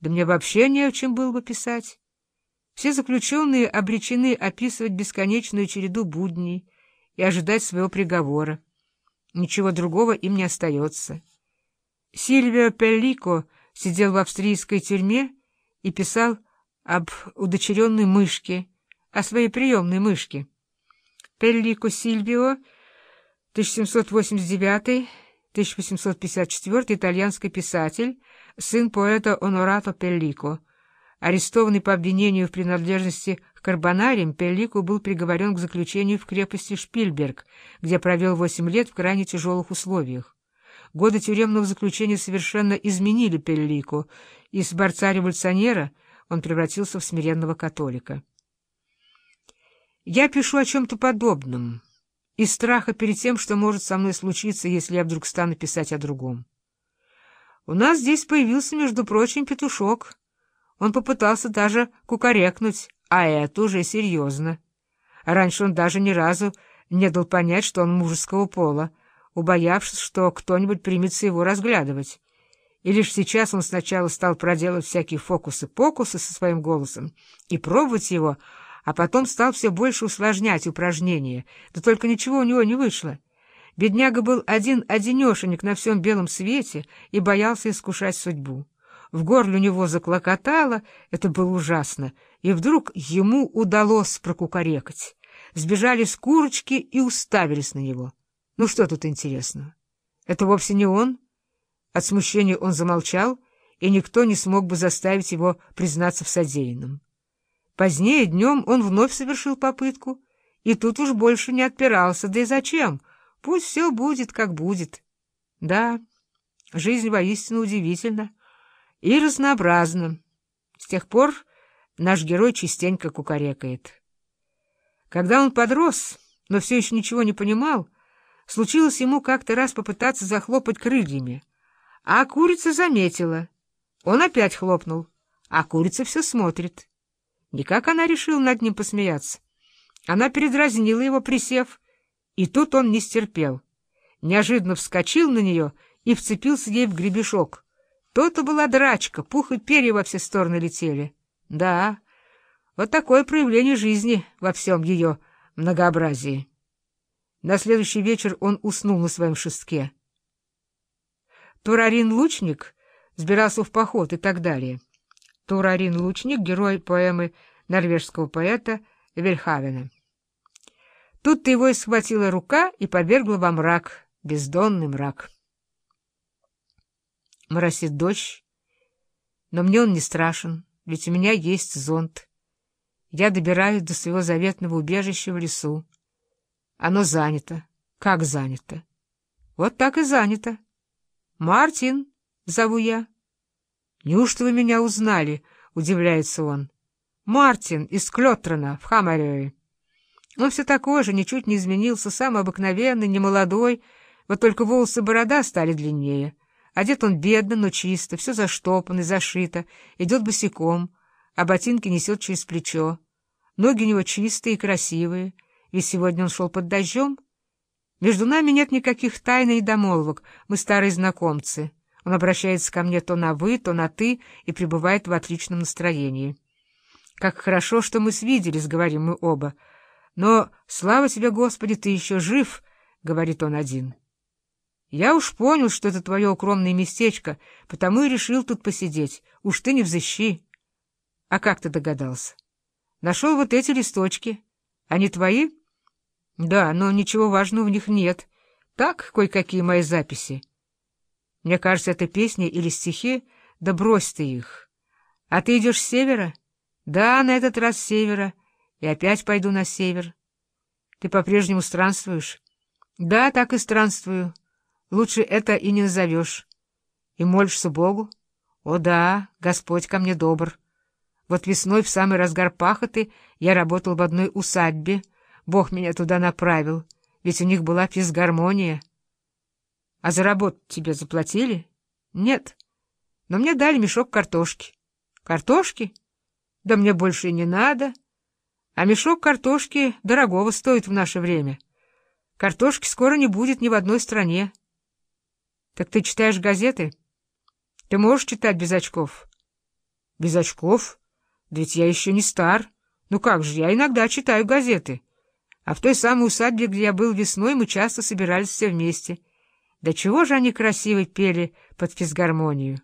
Да мне вообще не о чем было бы писать. Все заключенные обречены описывать бесконечную череду будней и ожидать своего приговора. Ничего другого им не остается. Сильвио Пеллико сидел в австрийской тюрьме и писал об удочеренной мышке, о своей приемной мышке. Пеллико Сильвио, 1789-1854, итальянский писатель, сын поэта Онорато Пеллико. Арестованный по обвинению в принадлежности к карбонариям, Пеллико был приговорен к заключению в крепости Шпильберг, где провел восемь лет в крайне тяжелых условиях. Годы тюремного заключения совершенно изменили Пеллико, и с борца-революционера он превратился в смиренного католика. Я пишу о чем-то подобном, из страха перед тем, что может со мной случиться, если я вдруг стану писать о другом. У нас здесь появился, между прочим, петушок. Он попытался даже кукарекнуть, а это уже серьезно. Раньше он даже ни разу не дал понять, что он мужеского пола, убоявшись, что кто-нибудь примется его разглядывать. И лишь сейчас он сначала стал проделывать всякие фокусы-покусы со своим голосом и пробовать его, а потом стал все больше усложнять упражнения, да только ничего у него не вышло. Бедняга был один-одинешенек на всем белом свете и боялся искушать судьбу. В горле у него заклокотало, это было ужасно, и вдруг ему удалось прокукарекать. С курочки и уставились на него. Ну что тут интересного? Это вовсе не он. От смущения он замолчал, и никто не смог бы заставить его признаться в содеянном. Позднее днем он вновь совершил попытку, и тут уж больше не отпирался. Да и зачем? Пусть все будет, как будет. Да, жизнь воистину удивительна и разнообразна. С тех пор наш герой частенько кукарекает. Когда он подрос, но все еще ничего не понимал, случилось ему как-то раз попытаться захлопать крыльями, а курица заметила. Он опять хлопнул, а курица все смотрит. Никак она решила над ним посмеяться. Она передразнила его, присев, и тут он не стерпел. Неожиданно вскочил на нее и вцепился ей в гребешок. То-то была драчка, пух и перья во все стороны летели. Да, вот такое проявление жизни во всем ее многообразии. На следующий вечер он уснул на своем шестке. Турарин-лучник сбирался в поход и так далее. Турарин-лучник — герой поэмы норвежского поэта Вельхавена. Тут-то его и схватила рука и повергла во мрак, бездонный мрак. Моросит дождь, но мне он не страшен, ведь у меня есть зонт. Я добираюсь до своего заветного убежища в лесу. Оно занято. Как занято? Вот так и занято. «Мартин!» — зову я. «Неужто вы меня узнали?» — удивляется он. «Мартин из Клётрона в Хамарёе». Он все такой же, ничуть не изменился, самый обыкновенный, немолодой, вот только волосы борода стали длиннее. Одет он бедно, но чисто, все заштопано и зашито, идет босиком, а ботинки несет через плечо. Ноги у него чистые и красивые, ведь сегодня он шел под дождем. Между нами нет никаких тайн и домолвок, мы старые знакомцы. Он обращается ко мне то на «вы», то на «ты» и пребывает в отличном настроении. «Как хорошо, что мы свиделись», — говорим мы оба, — но, слава тебе, Господи, ты еще жив, — говорит он один. Я уж понял, что это твое укромное местечко, потому и решил тут посидеть. Уж ты не взыщи. А как ты догадался? Нашел вот эти листочки. Они твои? Да, но ничего важного в них нет. Так, кое-какие мои записи. Мне кажется, это песни или стихи, да брось ты их. А ты идешь с севера? Да, на этот раз с севера и опять пойду на север. Ты по-прежнему странствуешь? Да, так и странствую. Лучше это и не назовешь. И молишься Богу? О да, Господь ко мне добр. Вот весной в самый разгар пахоты я работал в одной усадьбе. Бог меня туда направил, ведь у них была физгармония. А за работу тебе заплатили? Нет. Но мне дали мешок картошки. Картошки? Да мне больше и не надо. А мешок картошки дорогого стоит в наше время. Картошки скоро не будет ни в одной стране. Так ты читаешь газеты? Ты можешь читать без очков? Без очков? Да ведь я еще не стар. Ну как же, я иногда читаю газеты. А в той самой усадьбе, где я был весной, мы часто собирались все вместе. Да чего же они красиво пели под физгармонию?